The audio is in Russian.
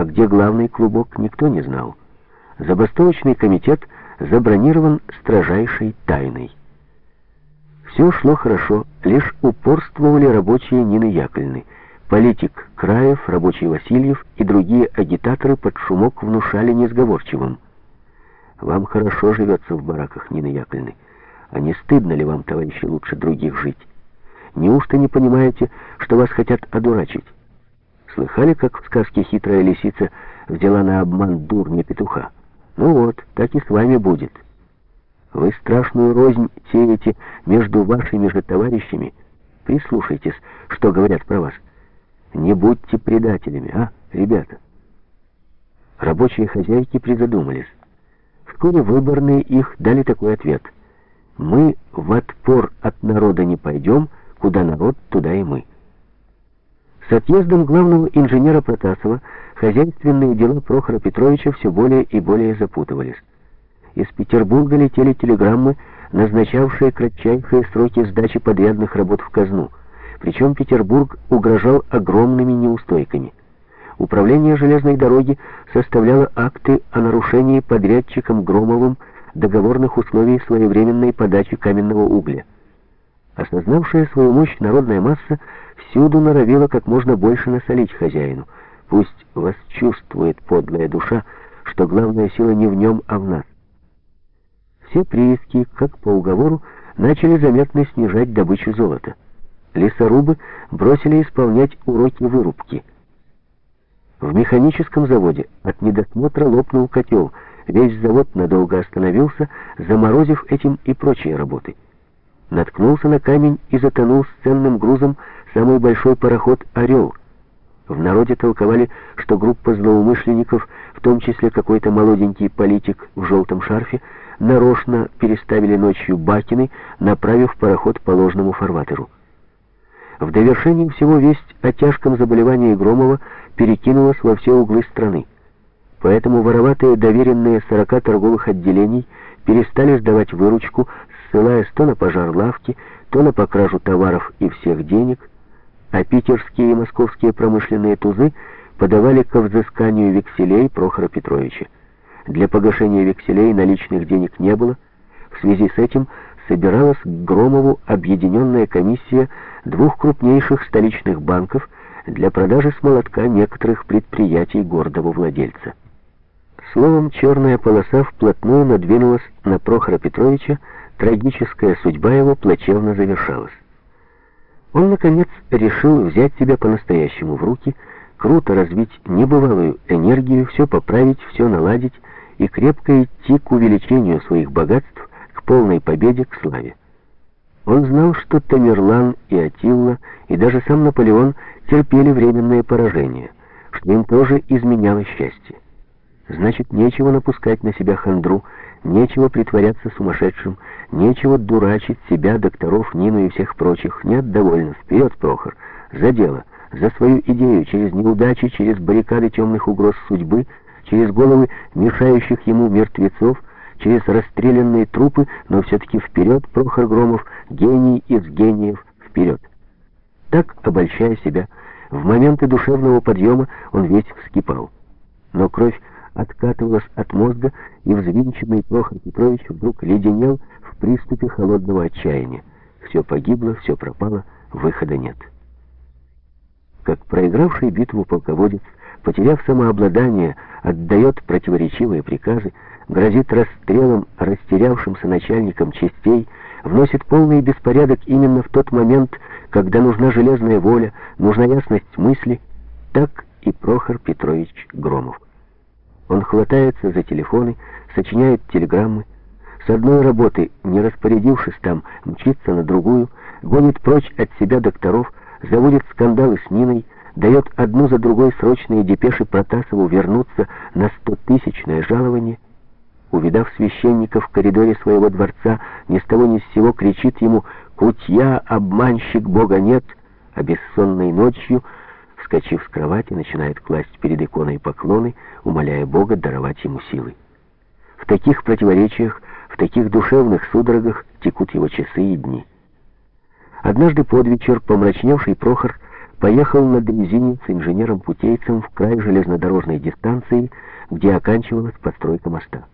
а где главный клубок, никто не знал. Забастовочный комитет забронирован строжайшей тайной. Все шло хорошо, лишь упорствовали рабочие Нины Яковлевны. Политик Краев, рабочий Васильев и другие агитаторы под шумок внушали несговорчивым. «Вам хорошо живется в бараках, Нины Яковлевны. А не стыдно ли вам, товарищи, лучше других жить? Неужто не понимаете, что вас хотят одурачить? Слыхали, как в сказке хитрая лисица взяла на обман дурня петуха? Ну вот, так и с вами будет». Вы страшную рознь сеете между вашими же товарищами. Прислушайтесь, что говорят про вас. Не будьте предателями, а, ребята? Рабочие хозяйки призадумались. Вскоре выборные их дали такой ответ. Мы в отпор от народа не пойдем, куда народ, туда и мы. С отъездом главного инженера Протасова хозяйственные дела Прохора Петровича все более и более запутывались. Из Петербурга летели телеграммы, назначавшие кратчайшие сроки сдачи подрядных работ в казну. Причем Петербург угрожал огромными неустойками. Управление железной дороги составляло акты о нарушении подрядчиком Громовым договорных условий своевременной подачи каменного угля. Осознавшая свою мощь народная масса всюду норовила как можно больше насолить хозяину. Пусть вас чувствует подлая душа, что главная сила не в нем, а в нас. Все прииски, как по уговору, начали заметно снижать добычу золота. Лесорубы бросили исполнять уроки вырубки. В механическом заводе от недосмотра лопнул котел. Весь завод надолго остановился, заморозив этим и прочие работы. Наткнулся на камень и затонул с ценным грузом самый большой пароход «Орел». В народе толковали, что группа злоумышленников, в том числе какой-то молоденький политик в желтом шарфе, нарочно переставили ночью Бакины, направив пароход по ложному фарватеру. В довершении всего весть о тяжком заболевании Громова перекинулась во все углы страны. Поэтому вороватые доверенные 40 торговых отделений перестали сдавать выручку, ссылаясь то на пожар лавки, то на покражу товаров и всех денег, а питерские и московские промышленные тузы подавали ко взысканию векселей Прохора Петровича. Для погашения векселей наличных денег не было. В связи с этим собиралась к Громову объединенная комиссия двух крупнейших столичных банков для продажи с молотка некоторых предприятий гордого владельца. Словом, черная полоса вплотную надвинулась на Прохора Петровича, трагическая судьба его плачевно завершалась. Он, наконец, решил взять себя по-настоящему в руки, круто развить небывалую энергию, все поправить, все наладить, и крепко идти к увеличению своих богатств, к полной победе, к славе. Он знал, что Тамерлан и Атилла, и даже сам Наполеон терпели временное поражение, что им тоже изменяло счастье. Значит, нечего напускать на себя хандру, нечего притворяться сумасшедшим, нечего дурачить себя, докторов, Нину и всех прочих. Нет, довольно. Вперед, Прохор, за дело, за свою идею, через неудачи, через баррикады темных угроз судьбы — через головы мешающих ему мертвецов, через расстрелянные трупы, но все-таки вперед, Прохор Громов, гений из гениев, вперед. Так, обольщая себя, в моменты душевного подъема он весь вскипал. Но кровь откатывалась от мозга, и взвинченный Прохор Петрович вдруг леденел в приступе холодного отчаяния. Все погибло, все пропало, выхода нет. Как проигравший битву полководец, потеряв самообладание, отдает противоречивые приказы, грозит расстрелом растерявшимся начальникам частей, вносит полный беспорядок именно в тот момент, когда нужна железная воля, нужна ясность мысли, так и Прохор Петрович Громов. Он хватается за телефоны, сочиняет телеграммы, с одной работы, не распорядившись там, мчится на другую, гонит прочь от себя докторов, заводит скандалы с Ниной, дает одну за другой срочные депеши Протасову вернуться на стотысячное жалование, увидав священника в коридоре своего дворца, ни с того ни с сего кричит ему «Кутья, обманщик, Бога нет!» а бессонной ночью, вскочив с кровати, начинает класть перед иконой поклоны, умоляя Бога даровать ему силы. В таких противоречиях, в таких душевных судорогах текут его часы и дни. Однажды под вечер помрачневший Прохор поехал на дрезине с инженером-путейцем в край железнодорожной дистанции, где оканчивалась постройка моста.